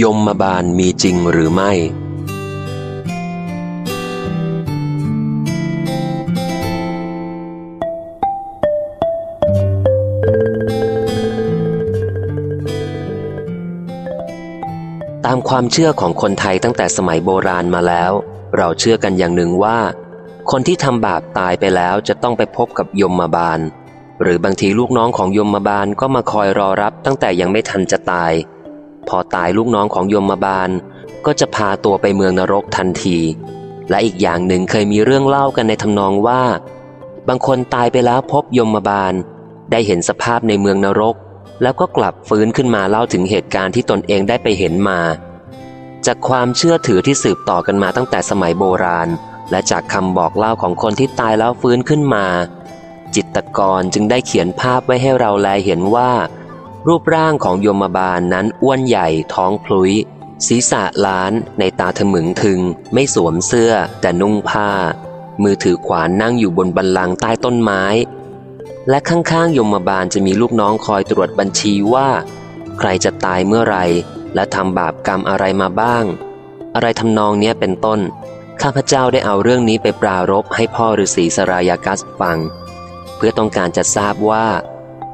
ยมมาบาลมีจริงหรือไม่ ตามความเชื่อของคนไทยตั้งแต่สมัยโบราณมาแล้ว เราเชื่อกันอย่างหนึ่งว่า คนที่ทำบาปตายไปแล้วจะต้องไปพบกับยมมาบาล หรือบางทีลูกน้องของยมมาบาลก็มาคอยรอรับตั้งแต่ยังไม่ทันจะตาย พอตายลูกน้องของยมมาบาล ก็จะพาตัวไปเมืองนรกทันที และอีกอย่างหนึ่งเคยมีเรื่องเล่ากันในทำนองว่า บางคนตายไปแล้วพบยมมาบาล ได้เห็นสภาพในเมืองนรก แล้วก็กลับฟื้นขึ้นมาเล่าถึงเหตุการณ์ที่ตนเองได้ไปเห็นมา จากความเชื่อถือที่สืบต่อกันมาตั้งแต่สมัยโบราณ และจากคำบอกเล่าของคนที่ตายแล้วฟื้นขึ้นมา จิตรกรจึงได้เขียนภาพไว้ให้เราแลเห็นว่า รูปร่างของโยมบาลนั้นอ้วนใหญ่ท้องพลุย ศีรษะล้านในตาถมึงถึง ไม่สวมเสื้อแต่นุ่งผ้า มือถือขวานนั่งอยู่บนบันลังใต้ต้นไม้ และข้างๆ ยมบาลจะมีลูกน้องคอยตรวจบัญชีว่า ใครจะตายเมื่อไร และทำบาปกรรมอะไรมาบ้าง อะไรทำนองเนี้ยเป็นต้น ข้าพเจ้าได้เอาเรื่องนี้ไปปรารบให้พ่อฤาษีสรายากัสฟัง เพื่อต้องการจะทราบว่า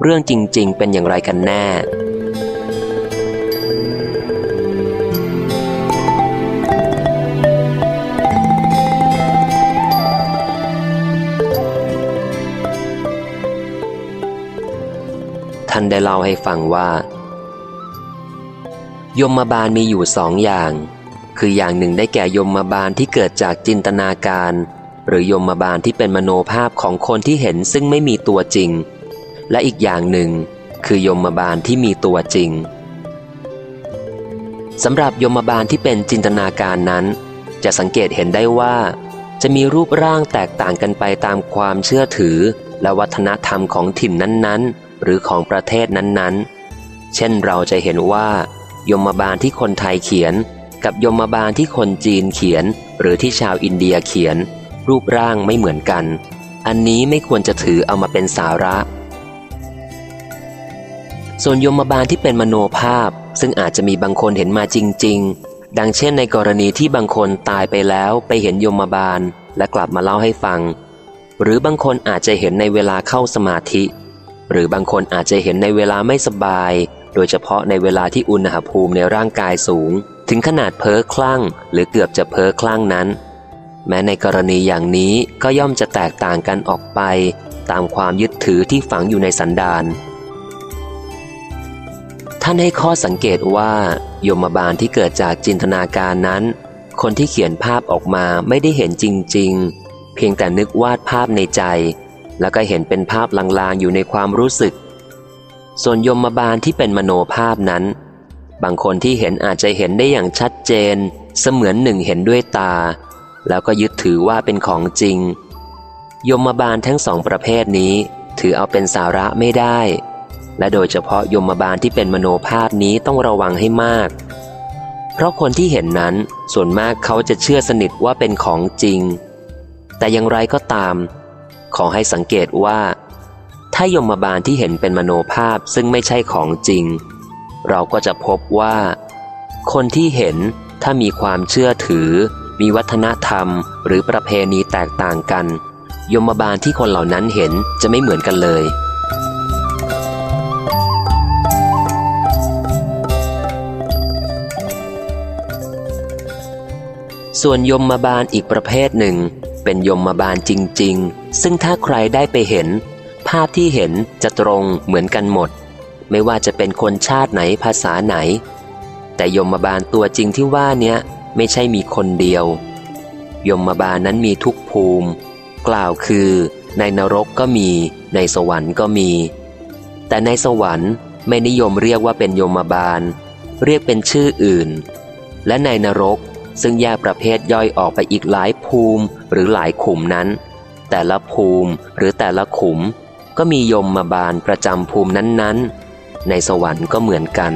เรื่องจริง ๆ เป็นอย่างไรกันแน่ ท่านได้เล่าให้ฟังว่า ยมมาบาลมีอยู่สองอย่าง คืออย่างหนึ่งได้แก่ยมมาบาลที่เกิดจากจินตนาการ หรือยมมาบาลที่เป็นมโนภาพของคนที่เห็นซึ่งไม่มีตัวจริง และอีกอย่างหนึ่ง คือยมบาลที่มีตัวจริงสำหรับยมบาลที่เป็นจินตนาการนั้น จะสังเกตเห็นได้ว่า จะมีรูปร่างแตกต่างกันไปตามความเชื่อถือ และวัฒนธรรมของถิ่นนั้นๆ หรือของประเทศนั้นๆ เช่นเราจะเห็นว่า ยมบาลที่คนไทยเขียน กับยมบาลที่คนจีนเขียน หรือที่ชาวอินเดียเขียน รูปร่างไม่เหมือนกัน อันนี้ไม่ควรจะถือเอามาเป็นสาระ ส่วนยมบาลที่เป็นมโนภาพ ซึ่งอาจจะมีบางคนเห็นมาจริง ๆ ดังเช่นในกรณีที่บางคนตายไปแล้วไปเห็นยมบาลและกลับมาเล่าให้ฟัง หรือบางคนอาจจะเห็นในเวลาเข้าสมาธิ หรือบางคนอาจจะเห็นในเวลาไม่สบาย โดยเฉพาะในเวลาที่อุณหภูมิในร่างกายสูง ถึงขนาดเพ้อคลั่ง หรือเกือบจะเพ้อคลั่งนั้น แม้ในกรณีอย่างนี้ก็ย่อมจะแตกต่างกันออกไป ตามความยึดถือที่ฝังอยู่ในสันดาน ท่านให้ข้อสังเกตว่า ยมบาลที่เกิดจากจินตนาการนั้น คนที่เขียนภาพออกมาไม่ได้เห็นจริง ๆ เพียงแต่นึกวาดภาพในใจ แล้วก็เห็นเป็นภาพลางๆอยู่ในความรู้สึก ส่วนยมบาลที่เป็นมโนภาพนั้น บางคนที่เห็นอาจจะเห็นได้อย่างชัดเจน เสมือนหนึ่งเห็นด้วยตา แล้วก็ยึดถือว่าเป็นของจริง ยมบาลทั้งสองประเภทนี้ ถือเอาเป็นสาระไม่ได้ และโดยเฉพาะยมบาลที่เป็นมโนภาพนี้ต้องระวังให้มาก เพราะคนที่เห็นนั้นส่วนมากเขาจะเชื่อสนิทว่าเป็นของจริง แต่อย่างไรก็ตาม ขอให้สังเกตว่า ถ้ายมบาลที่เห็นเป็นมโนภาพซึ่งไม่ใช่ของจริง เราก็จะพบว่า คนที่เห็นถ้ามีความเชื่อถือ มีวัฒนธรรม หรือประเพณีแตกต่างกัน ยมบาลที่คนเหล่านั้นเห็นจะไม่เหมือนกันเลย ส่วนยมมาบาลอีกประเภทหนึ่ง เป็นยมมาบาลจริง ๆ ซึ่งถ้าใครได้ไปเห็น ภาพที่เห็นจะตรงเหมือนกันหมด ไม่ว่าจะเป็นคนชาติไหนภาษาไหน แต่ยมมาบาลตัวจริงที่ว่าเนี้ยไม่ใช่มีคนเดียว ยมมาบาลนั้นมีทุกภูมิ กล่าวคือ ในนรกก็มี ในสวรรค์ก็มี แต่ในสวรรค์ไม่นิยมเรียกว่าเป็นยมบาล เรียกเป็นชื่ออื่น และในนรก ซึ่งแยกประเภทย่อยออกไปอีกหลายภูมิหรือหลายขุมนั้น แต่ละภูมิหรือแต่ละขุม ก็มียมมาบาลประจำภูมินั้นๆ ในสวรรค์ก็เหมือนกัน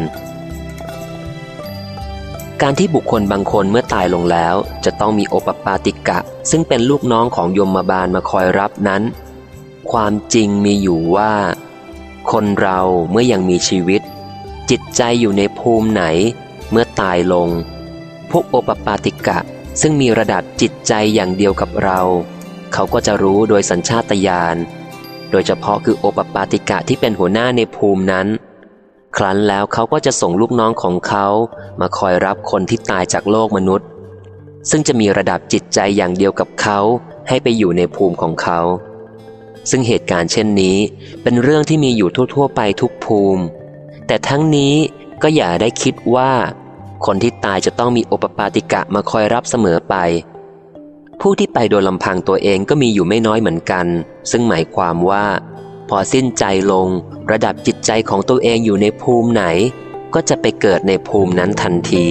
การที่บุคคลบางคนเมื่อตายลงแล้ว จะต้องมีโอปปาติกะ ซึ่งเป็นลูกน้องของยมมาบาลมาคอยรับนั้น ความจริงมีอยู่ว่า คนเราเมื่อยังมีชีวิต จิตใจอยู่ในภูมิไหน เมื่อตายลง พวกโอปปาติกะ ซึ่งมีระดับจิตใจอย่างเดียวกับเรา เขาก็จะรู้โดยสัญชาตญาณ โดยเฉพาะคือโอปปาติกะที่เป็นหัวหน้าในภูมินั้น ครั้นแล้วเขาก็จะส่งลูกน้องของเขามาคอยรับคนที่ตายจากโลกมนุษย์ ซึ่งจะมีระดับจิตใจอย่างเดียวกับเขาให้ไปอยู่ในภูมิของเขา ซึ่งเหตุการณ์เช่นนี้เป็นเรื่องที่มีอยู่ทั่ว ๆ ไปทุกภูมิ แต่ทั้งนี้ก็อย่าได้คิดว่า คนที่ตายจะต้องมีโอปปาติกะมาคอยรับเสมอไป ผู้ที่ไปโดยลำพังตัวเองก็มีอยู่ไม่น้อยเหมือนกัน ซึ่งหมายความว่า พอสิ้นใจลง ระดับจิตใจของตัวเองอยู่ในภูมิไหน ก็จะไปเกิดในภูมินั้นทันที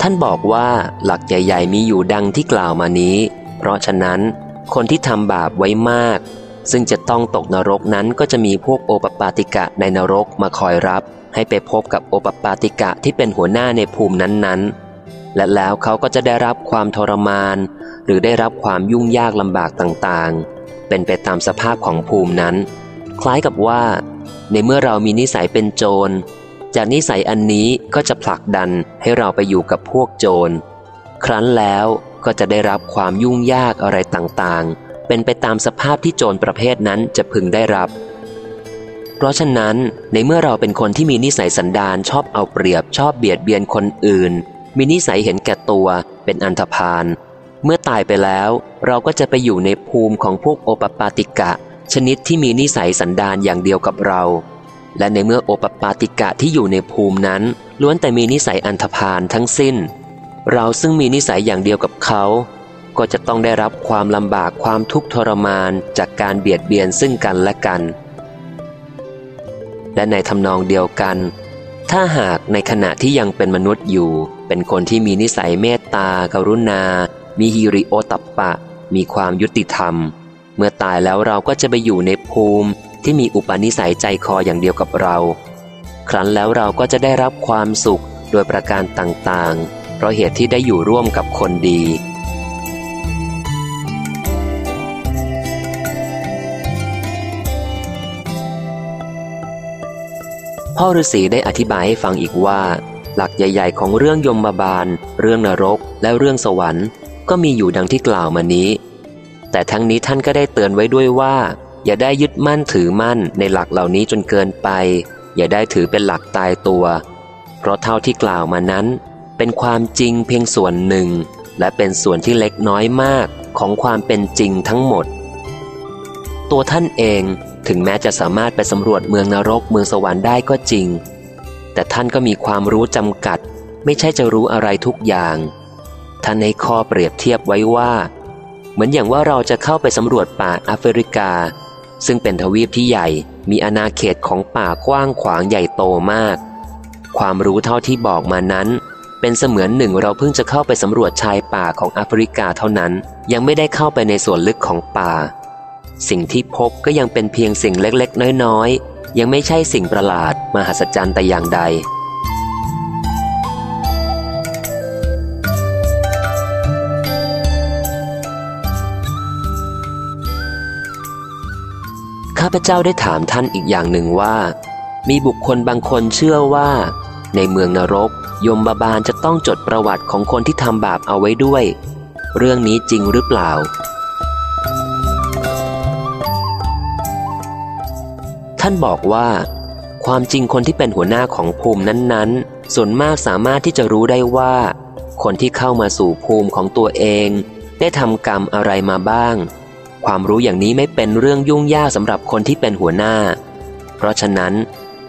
ท่านบอกว่าหลักใหญ่ ๆ มีอยู่ดังที่กล่าวมานี้ เพราะฉะนั้น คนที่ทำบาปไว้มาก ซึ่งจะต้องตกนรกนั้นก็จะมีพวกโอปปาติกะในนรกมาคอยรับ ให้ไปพบกับโอปปาติกะที่เป็นหัวหน้าในภูมินั้นๆ และแล้วเขาก็จะได้รับความทรมาน หรือได้รับความยุ่งยากลำบากต่างๆ เป็นไปตามสภาพของภูมินั้น คล้ายกับว่า ในเมื่อเรามีนิสัยเป็นโจร จากนิสัยอันนี้ก็จะผลักดันให้เราไปอยู่กับพวกโจร ครั้นแล้ว ก็จะได้รับความยุ่งยากอะไรต่างๆ เป็นไปตามสภาพที่โจรประเภทนั้นจะพึงได้รับ เพราะฉะนั้นในเมื่อเราเป็นคนที่มีนิสัยสันดานชอบเอาเปรียบชอบเบียดเบียนคนอื่น มีนิสัยเห็นแก่ตัว เป็นอันธพาลเมื่อตายไปแล้ว เราก็จะไปอยู่ในภูมิของพวกโอปปาติกะ ชนิดที่มีนิสัยสันดานอย่างเดียวกับเรา และในเมื่อโอปปาติกะที่อยู่ในภูมินั้น ล้วนแต่มีนิสัยอันธพาลทั้งสิ้น เราซึ่งมีนิสัยอย่างเดียวกับเขา ก็จะต้องได้รับความลำบากความทุกข์ทรมานจากการเบียดเบียนซึ่งกันและกัน และในทำนองเดียวกัน ถ้าหากในขณะที่ยังเป็นมนุษย์อยู่ เป็นคนที่มีนิสัยเมตตา กรุณา มีฮิริโอตัปปะ มีความยุติธรรม เมื่อตายแล้วเราก็จะไปอยู่ในภูมิที่มีอุปนิสัยใจคออย่างเดียวกับเรา ครั้นแล้วเราก็จะได้รับความสุขโดยประการต่างๆ ราะเหตุที่ได้อยู่ร่วมกับคนดี พ่อฤาษีได้อธิบายให้ฟังอีกว่า หลักใหญ่ ๆ ของเรื่องยมบาล เรื่องนรก และเรื่องสวรรค์ ก็มีอยู่ดังที่กล่าวมานี้ แต่ทั้งนี้ท่านก็ได้เตือนไว้ด้วยว่า อย่าได้ยึดมั่นถือมั่นในหลักเหล่านี้จนเกินไป อย่าได้ถือเป็นหลักตายตัว เพราะเท่าที่กล่าวมานั้น เป็นความจริงเพียงส่วนหนึ่ง และเป็นส่วนที่เล็กน้อยมากของความเป็นจริงทั้งหมด ตัวท่านเองถึงแม้จะสามารถไปสำรวจเมืองนรกเมืองสวรรค์ได้ก็จริง แต่ท่านก็มีความรู้จำกัด ไม่ใช่จะรู้อะไรทุกอย่าง ท่านในข้อเปรียบเทียบไว้ว่า เหมือนอย่างว่าเราจะเข้าไปสำรวจป่าแอฟริกา ซึ่งเป็นทวีปที่ใหญ่มีอาณาเขตของป่ากว้างขวางใหญ่โตมาก ความรู้เท่าที่บอกมานั้น เป็นเสมือนหนึ่งเราเพิ่งจะเข้าไปสำรวจชายป่าของแอฟริกาเท่านั้น ยังไม่ได้เข้าไปในส่วนลึกของป่า สิ่งที่พบก็ยังเป็นเพียงสิ่งเล็กๆ น้อยๆ ยังไม่ใช่สิ่งประหลาด มหัศจรรย์แต่อย่างใดข้าพเจ้าได้ถามท่านอีกอย่างหนึ่งว่า มีบุคคลบางคนเชื่อว่า ในเมืองนรก ยมบาบาลจะต้องจดประวัติของคนที่ทำบาปเอาไว้ด้วย เรื่องนี้จริงหรือเปล่า ท่านบอกว่า ความจริงคนที่เป็นหัวหน้าของภูมินั้นๆ ส่วนมากสามารถที่จะรู้ได้ว่า คนที่เข้ามาสู่ภูมิของตัวเอง ได้ทำกรรมอะไรมาบ้าง ความรู้อย่างนี้ไม่เป็นเรื่องยุ่งยากสำหรับคนที่เป็นหัวหน้า เพราะฉะนั้น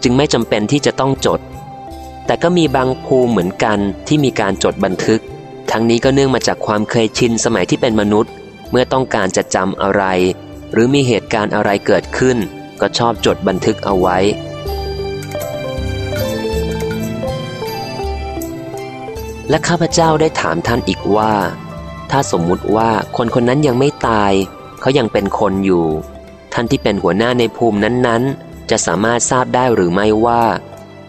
จึงไม่จำเป็นที่จะต้องจด แต่ก็มีบางภูมิเหมือนกันที่มีการจดบันทึก ทั้งนี้ก็เนื่องมาจากความเคยชินสมัยที่เป็นมนุษย์ เมื่อต้องการจะจำอะไร หรือมีเหตุการณ์อะไรเกิดขึ้น ก็ชอบจดบันทึกเอาไว้ และข้าพเจ้าได้ถามท่านอีกว่า ถ้าสมมุติว่าคนคนนั้นยังไม่ตาย เขายังเป็นคนอยู่ ท่านที่เป็นหัวหน้าในภูมินั้นๆ จะสามารถทราบได้หรือไม่ว่า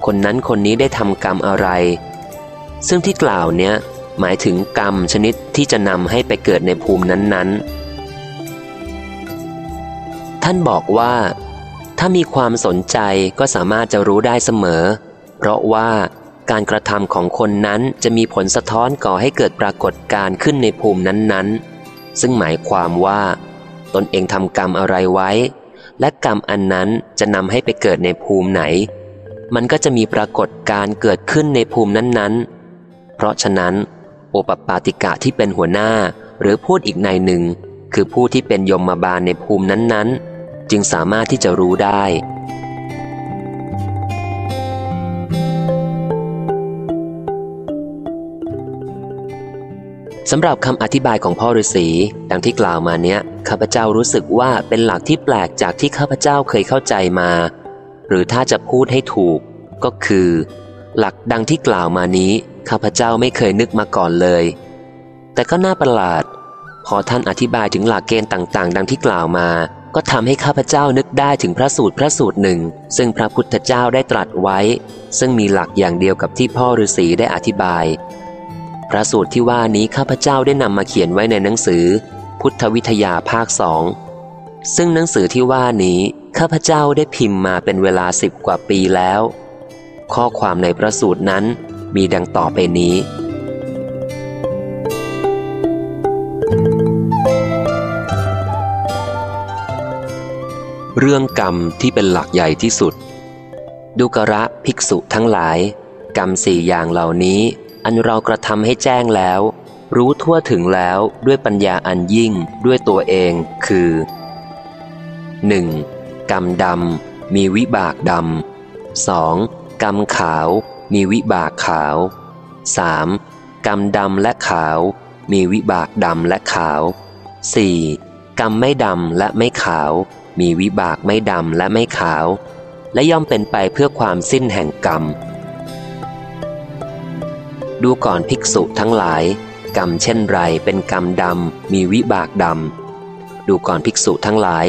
คนนั้นคนนี้ได้ทำกรรมอะไร ซึ่งที่กล่าวเนี้ยหมายถึงกรรมชนิดที่จะนำให้ไปเกิดในภูมินั้นๆ ท่านบอกว่า ถ้ามีความสนใจก็สามารถจะรู้ได้เสมอ เพราะว่าการกระทำของคนนั้นจะมีผลสะท้อนก่อให้เกิดปรากฏการขึ้นในภูมินั้นๆ ซึ่งหมายความว่า ตนเองทำกรรมอะไรไว้ และกรรมอันนั้นจะนำให้ไปเกิดในภูมิไหน มันก็จะมีปรากฏการเกิดขึ้นในภูมินั้นๆ เพราะฉะนั้น โอปปาติกะที่เป็นหัวหน้าหรือพูดอีกในหนึ่ง คือผู้ที่เป็นยมมาบาลในภูมินั้นๆ จึงสามารถที่จะรู้ได้ สำหรับคำอธิบายของพ่อฤาษีดังที่กล่าวมาเนี้ยข้าพเจ้ารู้สึกว่าเป็นหลักที่แปลกจากที่ข้าพเจ้าเคยเข้าใจมา หรือถ้าจะพูดให้ถูก ก็คือ หลักดังที่กล่าวมานี้ ข้าพเจ้าไม่เคยนึกมาก่อนเลย แต่ก็น่าประหลาด พอท่านอธิบายถึงหลักเกณฑ์ต่างๆ ดังที่กล่าวมา ก็ทำให้ข้าพเจ้านึกได้ถึงพระสูตรพระสูตรหนึ่ง ซึ่งพระพุทธเจ้าได้ตรัสไว้ ซึ่งมีหลักอย่างเดียวกับที่พ่อฤาษีได้อธิบาย พระสูตรที่ว่านี้ข้าพเจ้าได้นำมาเขียนไว้ในหนังสือ พุทธวิทยาภาคสองซึ่งหนังสือที่ว่านี้ ข้าพเจ้าได้พิมพ์มาเป็นเวลาสิบกว่าปีแล้ว ข้อความในพระสูตรนั้นมีดังต่อไปนี้ เรื่องกรรมที่เป็นหลักใหญ่ที่สุด ดุกระภิกษุทั้งหลาย กรรมสี่อย่างเหล่านี้ อันเรากระทำให้แจ้งแล้ว รู้ทั่วถึงแล้วด้วยปัญญาอันยิ่งด้วยตัวเองคือ 1. กรรมดำมีวิบากดำ 2. กรรมขาว มีวิบากขาว 3. กรรมดำและขาว มีวิบากดำและขาว 4. กรรมไม่ดำและไม่ขาว มีวิบากไม่ดำและไม่ขาว และย่อมเป็นไปเพื่อความสิ้นแห่งกรรม ดูก่อนภิกษุทั้งหลาย กรรมเช่นไรเป็นกรรมดำมีวิบากดำดูก่อนภิกษุทั้งหลาย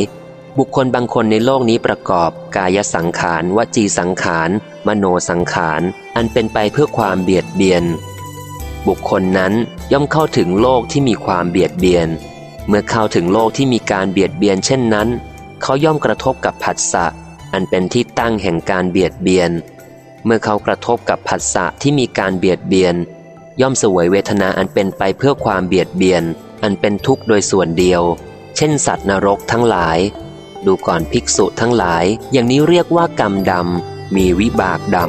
บุคคลบางคนในโลกนี้ประกอบกายสังขารวจีสังขาร มโนสังขาร อันเป็นไปเพื่อความเบียดเบียน บุคคลนั้นย่อมเข้าถึงโลกที่มีความเบียดเบียน เมื่อเข้าถึงโลกที่มีการเบียดเบียนเช่นนั้น เขาย่อมกระทบกับผัสสะอันเป็นที่ตั้งแห่งการเบียดเบียน เมื่อเขากระทบกับผัสสะที่มีการเบียดเบียน ย่อมสวยเวทนาอันเป็นไปเพื่อความเบียดเบียน อันเป็นทุกข์โดยส่วนเดียว เช่นสัตว์นรกทั้งหลาย ดูก่อนภิกษุทั้งหลาย อย่างนี้เรียกว่ากรรมดำ มีวิบากดำ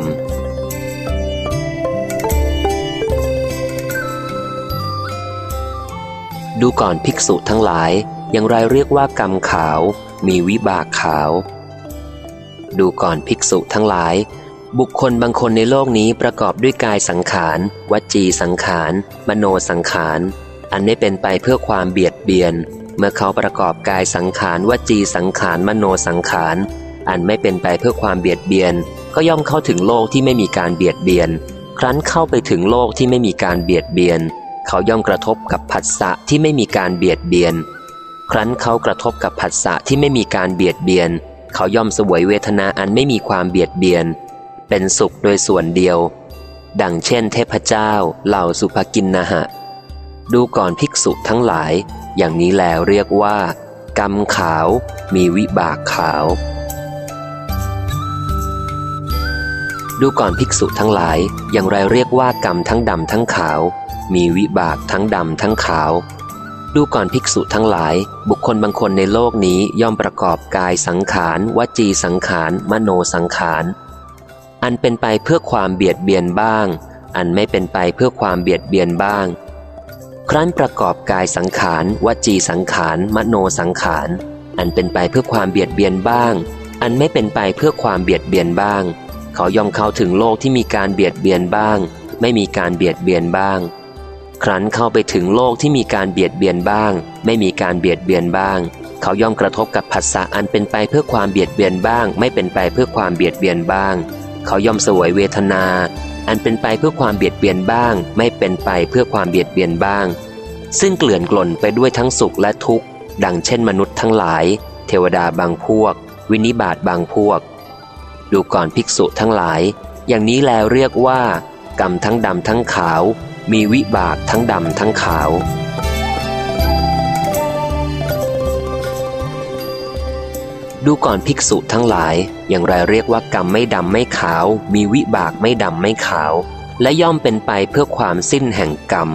ดูก่อนภิกษุทั้งหลาย อย่างไรเรียกว่ากรรมขาว มีวิบากขาว ดูก่อนภิกษุทั้งหลาย บุคคลบางคนในโลกนี้ประกอบด้วยกายสังขาร วจีสังขาร มโนสังขาร อันนี้เป็นไปเพื่อความเบียดเบียน เมื่อเขาประกอบกายสังขารวจีสังขารมโนสังขาร อันไม่เป็นไปเพื่อความเบียดเบียน ก็ย่อมเข้าถึงโลกที่ไม่มีการเบียดเบียน ครั้นเข้าไปถึงโลกที่ไม่มีการเบียดเบียน เขาย่อมกระทบกับผัสสะที่ไม่มีการเบียดเบียน ครั้นเขากระทบกับผัสสะที่ไม่มีการเบียดเบียน เขาย่อมสวยเวทนาอันไม่มีความเบียดเบียน เป็นสุขโดยส่วนเดียว ดังเช่น เทพเจ้าเหล่าสุภกินนะหะ ดูก่อนภิกษุทั้งหลาย อย่างนี้แล้วเรียกว่า กรรมขาวมีวิบากขาว ดูก่อนภิกษุทั้งหลาย อย่างไรเรียกว่ากรรมทั้งดำทั้งขาว มีวิบากทั้งดำทั้งขาว ดูก่อนภิกษุทั้งหลาย บุคคลบางคนในโลกนี้ย่อมประกอบกายสังขารวจีสังขาร มโนสังขาร อันเป็นไปเพื่อความเบียดเบียนบ้าง อันไม่เป็นไปเพื่อความเบียดเบียนบ้าง ครั้นประกอบกายสังขารวจีสังขาร มโนสังขาร อันเป็นไปเพื่อความเบียดเบียนบ้าง อันไม่เป็นไปเพื่อความเบียดเบียนบ้าง เขายอมเข้าถึงโลกที่มีการเบียดเบียนบ้าง ไม่มีการเบียดเบียนบ้าง ครั้นเข้าไปถึงโลกที่มีการเบียดเบียนบ้าง ไม่มีการเบียดเบียนบ้าง เขาย่อมกระทบกับผัสสะอันเป็นไปเพื่อความเบียดเบียนบ้าง ไม่เป็นไปเพื่อความเบียดเบียนบ้าง เขาย่อมสวยเวทนา อันเป็นไปเพื่อความเบียดเบียนบ้าง ไม่เป็นไปเพื่อความเบียดเบียนบ้าง ซึ่งเกลื่อนกล่นไปด้วยทั้งสุขและทุกข์ ดังเช่นมนุษย์ทั้งหลาย เทวดาบางพวก วินิบาตบางพวก ดูก่อนภิกษุทั้งหลาย อย่างนี้แล้วเรียกว่า กรรมทั้งดำทั้งขาว มีวิบากทั้งดำทั้งขาว ดูก่อนภิกษุทั้งหลาย อย่างไรเรียกว่ากรรมไม่ดำไม่ขาว มีวิบากไม่ดำไม่ขาว และย่อมเป็นไปเพื่อความสิ้นแห่งกรรม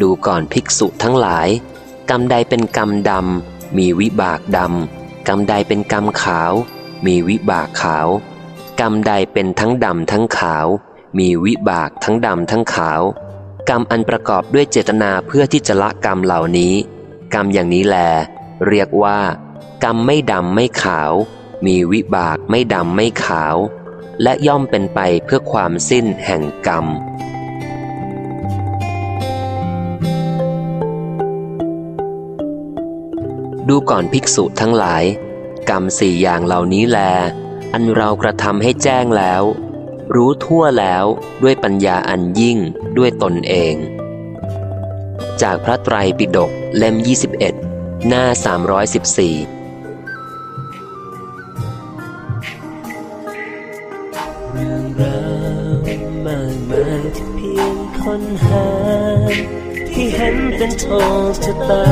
ดูก่อนภิกษุทั้งหลาย กรรมใดเป็นกรรมดำมีวิบากดำกรรมใดเป็นกรรมขาว มีวิบากขาว กรรมใดเป็นทั้งดำทั้งขาว มีวิบากทั้งดำทั้งขาว กรรมอันประกอบด้วยเจตนาเพื่อที่จะละกรรมเหล่านี้ กรรมอย่างนี้แล เรียกว่า กรรมไม่ดำไม่ขาว มีวิบากไม่ดำไม่ขาว และย่อมเป็นไปเพื่อความสิ้นแห่งกรรม ดูก่อนภิกษุทั้งหลาย กรรมสี่อย่างเหล่านี้แล อันเรากระทำให้แจ้งแล้ว รู้ทั่วแล้วด้วยปัญญาอันยิ่งด้วยตนเอง จากพระไตรปิฎกเล่ม 21 หน้า 314เรื่องราวมากมายเพียงคนหาที่เห็นเป็นโชคชะตา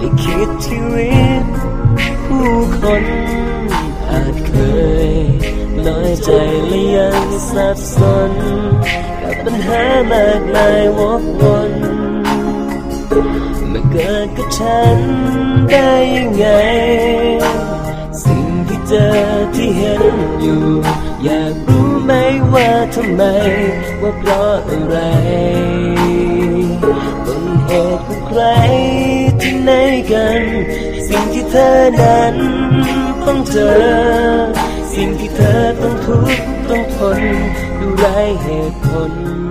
ลิขิตชีวิตผู้คนอาจเคย น้อยใจและยังสับสน กับปัญหามากมายวกวนากกับฉันได้ยังไง สิ่งที่เจอที่เห็นอยู่ อยากรู้ไหมว่าทำไม ว่าเพราะอะไรต้นเหตุของใครที่ไหนกัน สิ่งที่เธอนั้นต้องเจอ สิ่งที่เธอต้องทุกข์ต้องทนดูไรเหตุผล